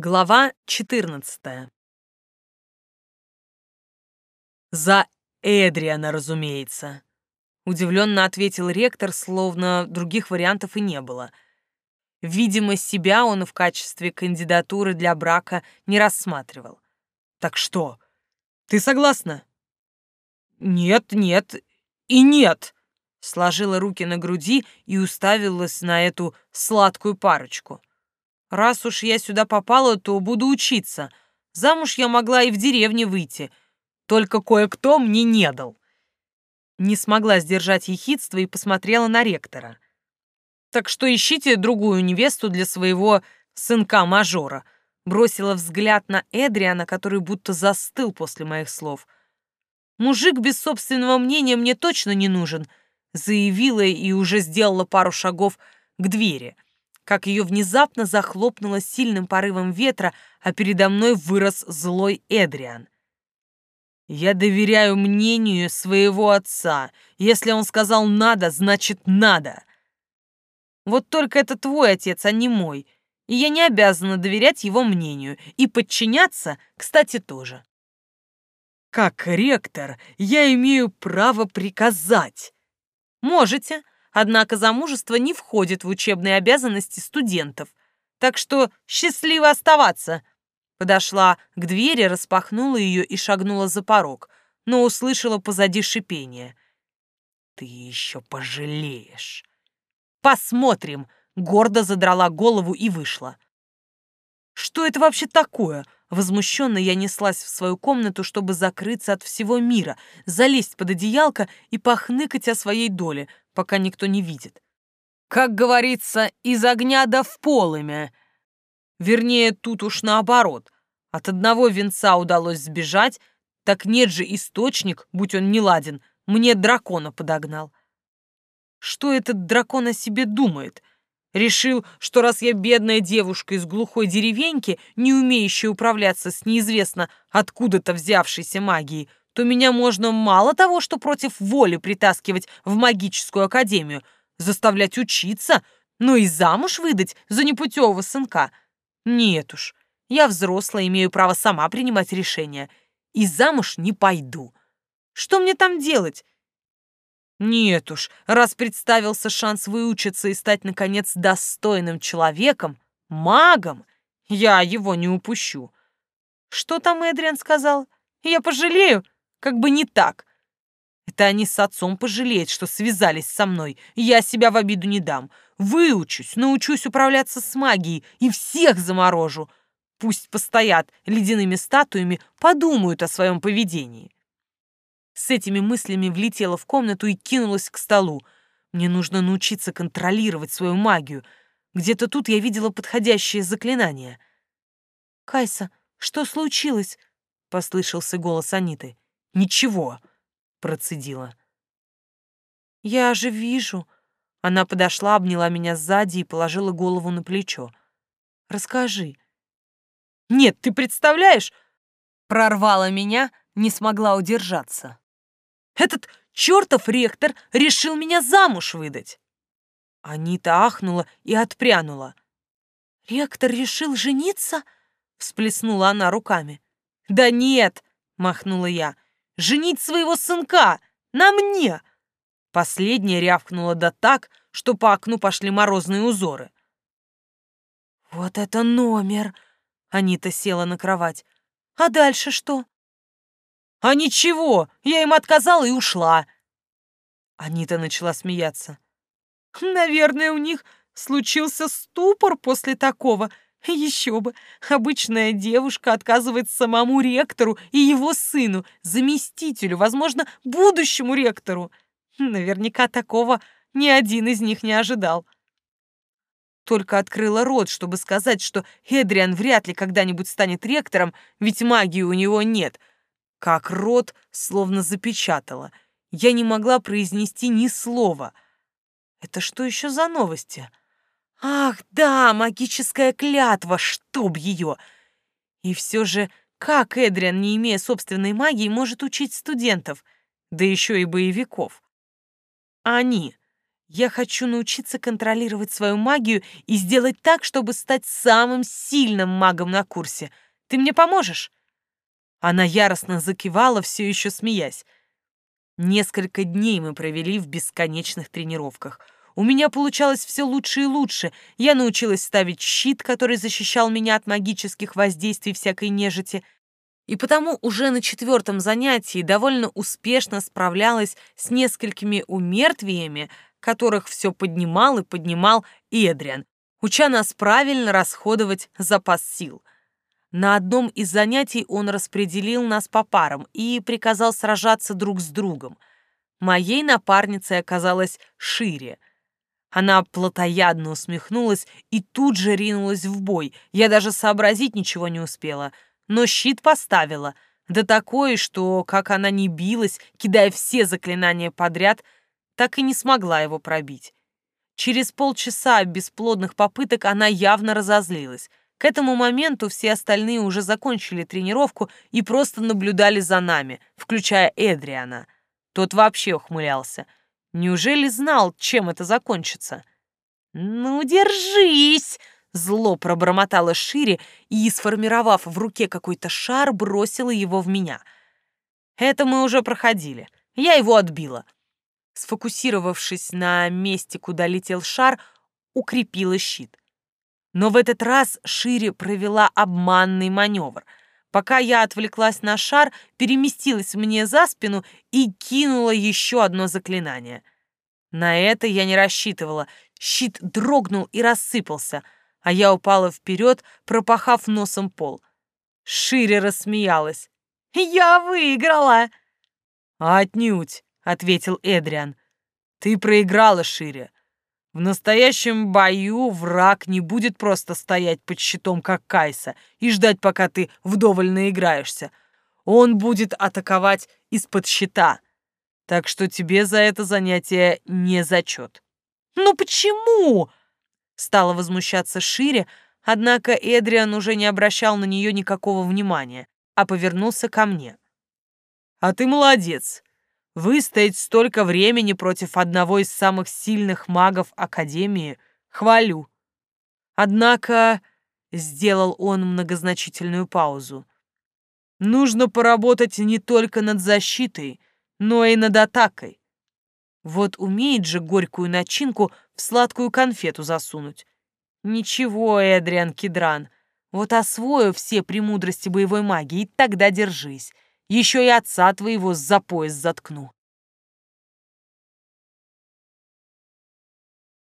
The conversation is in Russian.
Глава 14 «За Эдриана, разумеется», — удивленно ответил ректор, словно других вариантов и не было. Видимо, себя он в качестве кандидатуры для брака не рассматривал. «Так что, ты согласна?» «Нет, нет и нет», — сложила руки на груди и уставилась на эту сладкую парочку. Раз уж я сюда попала, то буду учиться. Замуж я могла и в деревне выйти. Только кое-кто мне не дал. Не смогла сдержать ехидство и посмотрела на ректора. Так что ищите другую невесту для своего сынка-мажора. Бросила взгляд на Эдриана, который будто застыл после моих слов. Мужик без собственного мнения мне точно не нужен, заявила и уже сделала пару шагов к двери — как ее внезапно захлопнуло сильным порывом ветра, а передо мной вырос злой Эдриан. «Я доверяю мнению своего отца. Если он сказал «надо», значит «надо». Вот только это твой отец, а не мой, и я не обязана доверять его мнению, и подчиняться, кстати, тоже. Как ректор я имею право приказать. Можете, Однако замужество не входит в учебные обязанности студентов. Так что счастливо оставаться. Подошла к двери, распахнула ее и шагнула за порог, но услышала позади шипение. «Ты еще пожалеешь!» «Посмотрим!» — гордо задрала голову и вышла. «Что это вообще такое?» Возмущенно я неслась в свою комнату, чтобы закрыться от всего мира, залезть под одеялко и похныкать о своей доле, пока никто не видит. Как говорится, из огня да в полымя. Вернее, тут уж наоборот. От одного венца удалось сбежать, так нет же источник, будь он не ладен, мне дракона подогнал. Что этот дракон о себе думает? Решил, что раз я бедная девушка из глухой деревеньки, не умеющая управляться с неизвестно откуда-то взявшейся магией, то меня можно мало того, что против воли притаскивать в магическую академию, заставлять учиться, но и замуж выдать за непутевого сынка. Нет уж, я взрослая, имею право сама принимать решения. И замуж не пойду. Что мне там делать? Нет уж, раз представился шанс выучиться и стать, наконец, достойным человеком, магом, я его не упущу. Что там Эдриан сказал? Я пожалею? Как бы не так. Это они с отцом пожалеют, что связались со мной. Я себя в обиду не дам. Выучусь, научусь управляться с магией и всех заморожу. Пусть постоят ледяными статуями, подумают о своем поведении. С этими мыслями влетела в комнату и кинулась к столу. Мне нужно научиться контролировать свою магию. Где-то тут я видела подходящее заклинание. «Кайса, что случилось?» — послышался голос Аниты. Ничего, процедила. Я же вижу. Она подошла, обняла меня сзади и положила голову на плечо. Расскажи. Нет, ты представляешь? Прорвала меня, не смогла удержаться. Этот чертов ректор решил меня замуж выдать. Анита ахнула и отпрянула. «Ректор решил жениться?» — всплеснула она руками. «Да нет!» — махнула я женить своего сынка на мне!» Последняя рявкнула да так, что по окну пошли морозные узоры. «Вот это номер!» — Анита села на кровать. «А дальше что?» «А ничего, я им отказала и ушла!» Анита начала смеяться. «Наверное, у них случился ступор после такого», еще бы, обычная девушка отказывает самому ректору и его сыну, заместителю, возможно, будущему ректору. Наверняка такого ни один из них не ожидал. Только открыла рот, чтобы сказать, что Эдриан вряд ли когда-нибудь станет ректором, ведь магии у него нет. Как рот словно запечатала. Я не могла произнести ни слова. Это что еще за новости? Ах, да, магическая клятва, чтоб ее! И все же, как Эдриан, не имея собственной магии, может учить студентов, да еще и боевиков? Они. Я хочу научиться контролировать свою магию и сделать так, чтобы стать самым сильным магом на курсе. Ты мне поможешь?» Она яростно закивала, все еще смеясь. Несколько дней мы провели в бесконечных тренировках. У меня получалось все лучше и лучше. Я научилась ставить щит, который защищал меня от магических воздействий всякой нежити, и потому уже на четвертом занятии довольно успешно справлялась с несколькими умертвиями, которых все поднимал и поднимал Эдриан, уча нас правильно расходовать запас сил. На одном из занятий он распределил нас по парам и приказал сражаться друг с другом. Моей напарницей оказалась шире. Она плотоядно усмехнулась и тут же ринулась в бой. Я даже сообразить ничего не успела, но щит поставила. Да такое, что, как она не билась, кидая все заклинания подряд, так и не смогла его пробить. Через полчаса бесплодных попыток она явно разозлилась. К этому моменту все остальные уже закончили тренировку и просто наблюдали за нами, включая Эдриана. Тот вообще ухмылялся. Неужели знал, чем это закончится? «Ну, держись!» Зло пробормотала шире и, сформировав в руке какой-то шар, бросила его в меня. Это мы уже проходили. Я его отбила. Сфокусировавшись на месте, куда летел шар, укрепила щит. Но в этот раз Шире провела обманный маневр. Пока я отвлеклась на шар, переместилась мне за спину и кинула еще одно заклинание. На это я не рассчитывала. Щит дрогнул и рассыпался, а я упала вперед, пропахав носом пол. Шире рассмеялась. «Я выиграла!» «Отнюдь!» — ответил Эдриан. «Ты проиграла, Шире. В настоящем бою враг не будет просто стоять под щитом, как Кайса, и ждать, пока ты вдоволь наиграешься. Он будет атаковать из-под щита. Так что тебе за это занятие не зачет. «Ну почему?» Стала возмущаться шире, однако Эдриан уже не обращал на нее никакого внимания, а повернулся ко мне. «А ты молодец. Выстоять столько времени против одного из самых сильных магов Академии хвалю. Однако, — сделал он многозначительную паузу, — нужно поработать не только над защитой, но и над атакой. Вот умеет же горькую начинку в сладкую конфету засунуть. Ничего, Эдриан Кедран, вот освою все премудрости боевой магии, тогда держись. Еще и отца твоего за пояс заткну.